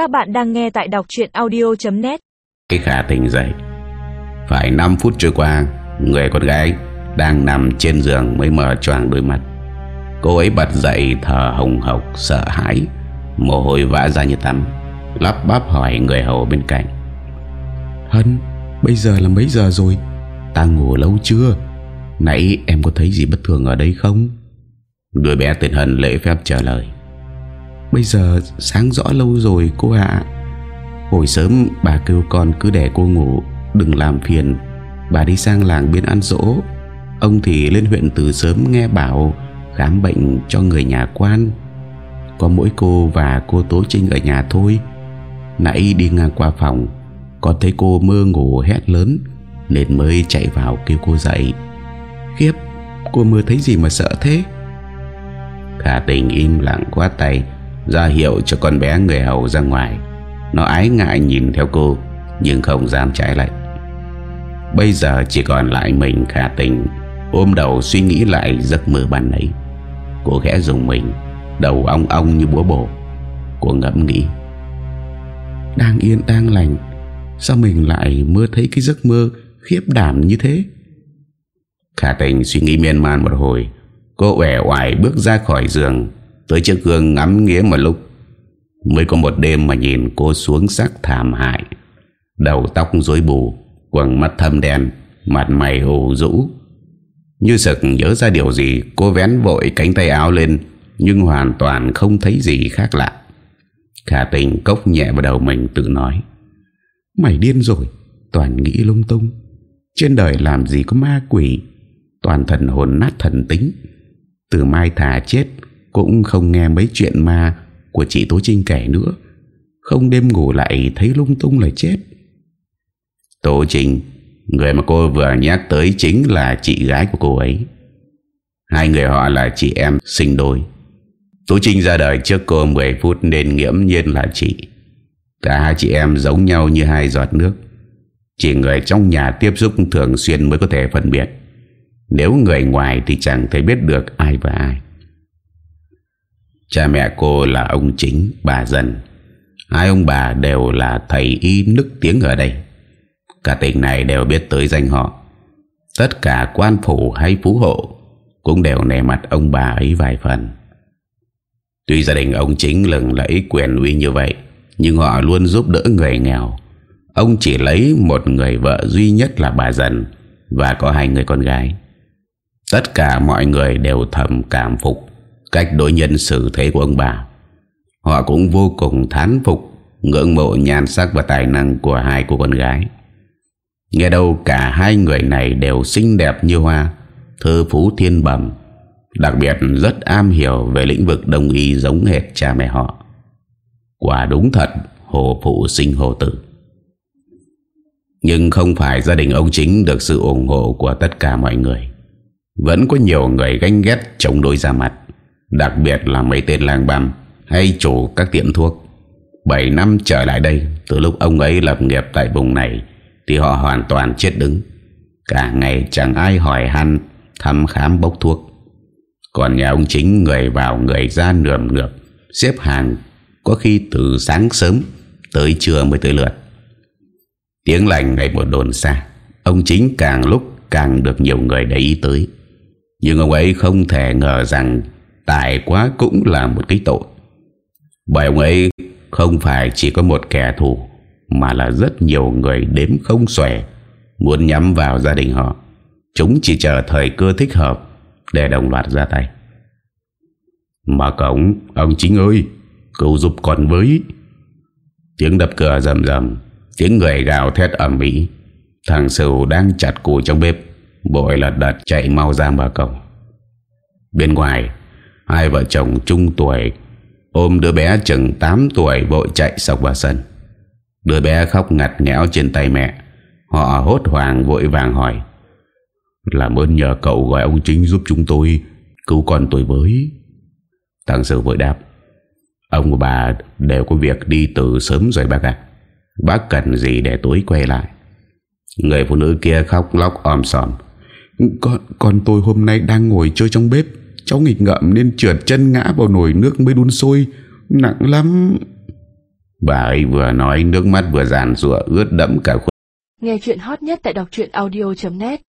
Các bạn đang nghe tại đọc chuyện audio.net Cái khả tỉnh dậy. Phải 5 phút trôi qua Người con gái đang nằm trên giường mới mở choàng đôi mắt. Cô ấy bật dậy thở hồng hộc sợ hãi Mồ hôi vã ra như tắm Lắp bắp hỏi người hầu bên cạnh. Hân Bây giờ là mấy giờ rồi? Ta ngủ lâu chưa? Nãy em có thấy gì bất thường ở đây không? Người bé tên Hân lễ phép trả lời Bây giờ sáng rõ lâu rồi cô ạ. Hồi sớm bà kêu con cứ để cô ngủ, Đừng làm phiền. Bà đi sang làng bên ăn dỗ. Ông thì lên huyện từ sớm nghe bảo Khám bệnh cho người nhà quan. Có mỗi cô và cô Tố Trinh ở nhà thôi. Nãy đi ngang qua phòng Còn thấy cô mơ ngủ hét lớn, Nên mới chạy vào kêu cô dậy. Khiếp, Cô mơ thấy gì mà sợ thế? Khả tình im lặng quá tay ra hiệu cho con bé người hầu ra ngoài. Nó ái ngại nhìn theo cô, Nhưng không dám trái lại. Bây giờ chỉ còn lại mình khả tình, Ôm đầu suy nghĩ lại giấc mơ ban nấy Cô khẽ dùng mình, Đầu ong ong như búa bổ. Cô ngẫm nghĩ, Đang yên, đang lành, Sao mình lại mơ thấy cái giấc mơ Khiếp đảm như thế? Khả tình suy nghĩ miên man một hồi, Cô ẻ oải bước ra khỏi giường. Tới chiếc gương ngắm nghĩa một lúc, Mới có một đêm mà nhìn cô xuống sắc thảm hại, Đầu tóc rối bù Quần mắt thâm đen, Mặt mày hù rũ Như sực nhớ ra điều gì, Cô vén vội cánh tay áo lên, Nhưng hoàn toàn không thấy gì khác lạ. Khả tình cốc nhẹ vào đầu mình tự nói, Mày điên rồi, Toàn nghĩ lung tung. Trên đời làm gì có ma quỷ, Toàn thần hồn nát thần tính. Từ mai thả chết cũng không nghe mấy chuyện ma Của chị Tố Trinh kể nữa. Không đêm ngủ lại thấy lung tung là chết. Tố Trinh, Người mà cô vừa nhắc tới chính là chị gái của cô ấy. Hai người họ là chị em sinh đôi. Tố Trinh ra đời trước cô 10 phút nên nghiễm nhiên là chị. Cả hai chị em giống nhau như hai giọt nước. Chỉ người trong nhà tiếp xúc thường xuyên mới có thể phân biệt. Nếu người ngoài thì chẳng thể biết được ai và ai. Cha mẹ cô là ông chính, bà dần Hai ông bà đều là thầy y nức tiếng ở đây. Cả tỉnh này đều biết tới danh họ. Tất cả quan phủ hay phú hộ Cũng đều nề mặt ông bà ấy vài phần. Tuy gia đình ông chính lừng lẫy quyền uy như vậy Nhưng họ luôn giúp đỡ người nghèo. Ông chỉ lấy một người vợ duy nhất là bà dần Và có hai người con gái. Tất cả mọi người đều thầm cảm phục cách đối nhân xử thế của ông bà. Họ cũng vô cùng thán phục, ngưỡng mộ nhan sắc và tài năng của hai cô con gái. Nghe đâu cả hai người này đều xinh đẹp như hoa, thơ phú thiên bẩm, đặc biệt rất am hiểu về lĩnh vực đông y giống hệt cha mẹ họ. Quả đúng thật, hồ phụ sinh hồ tử. Nhưng không phải gia đình ông chính được sự ủng hộ của tất cả mọi người. Vẫn có nhiều người ganh ghét chống đối ra mặt. Đặc biệt là mấy tên làng băm Hay chủ các tiệm thuốc. 7 năm trở lại đây, Từ lúc ông ấy lập nghiệp tại vùng này, Thì họ hoàn toàn chết đứng. Cả ngày chẳng ai hỏi han, Thăm khám bốc thuốc. Còn nhà ông chính người vào người ra nườm nượp Xếp hàng, Có khi từ sáng sớm Tới trưa mới tới lượt. Tiếng lành ngày một đồn xa, Ông chính càng lúc càng được nhiều người để ý tới. Nhưng ông ấy không thể ngờ rằng Tài quá cũng là một cái tội. Bởi ông ấy không phải chỉ có một kẻ thù, Mà là rất nhiều người đếm không xòe Muốn nhắm vào gia đình họ. Chúng chỉ chờ thời cơ thích hợp Để đồng loạt ra tay. Mà cổng, Ông chính ơi Cứu giúp con với. Tiếng đập cửa rầm rầm, Tiếng người gào thét ẩm mỹ Thằng Sửu đang chặt củi trong bếp, Bội lật đật chạy mau ra mở cổng. Bên ngoài Hai vợ chồng chung tuổi Ôm đứa bé chừng 8 tuổi Vội chạy sọc vào sân. Đứa bé khóc ngặt nghẽo trên tay mẹ. Họ hốt hoảng vội vàng hỏi Làm ơn nhờ cậu gọi ông chính giúp chúng tôi Cứu con tôi với. Thằng sư vội đáp Ông và bà đều có việc đi từ sớm rồi bác ạ. Bác cần gì để tối quay lại? Người phụ nữ kia khóc lóc om sòm Con, con tôi hôm nay đang ngồi chơi trong bếp. Cháu nghịch ngợm nên trượt chân ngã vào nồi nước mới đun sôi. Nặng lắm. Bà ấy vừa nói nước mắt vừa giàn rủa ướt đẫm cả khuôn Nghe chuyện hot nhất tại đọc audio.net